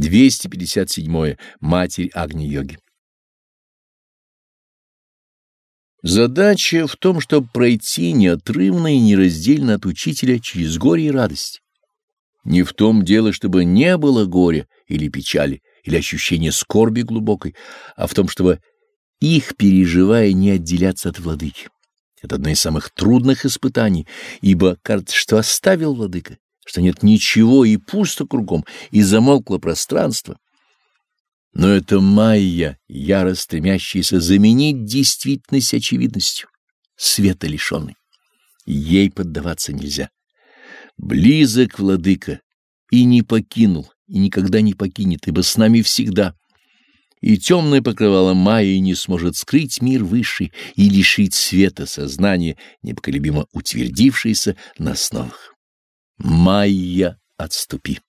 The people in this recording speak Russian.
257. Матерь Агни-йоги. Задача в том, чтобы пройти неотрывно и нераздельно от учителя через горе и радость. Не в том дело, чтобы не было горя или печали, или ощущения скорби глубокой, а в том, чтобы их, переживая, не отделяться от владыки. Это одно из самых трудных испытаний, ибо кажется, что оставил владыка, что нет ничего и пусто кругом, и замолкло пространство. Но это майя, яро стремящаяся заменить действительность очевидностью, света лишенной. Ей поддаваться нельзя. Близок владыка, и не покинул, и никогда не покинет, ибо с нами всегда. И темное покрывало майи не сможет скрыть мир высший и лишить света сознания, непоколебимо утвердившееся на основах. Майя, отступи.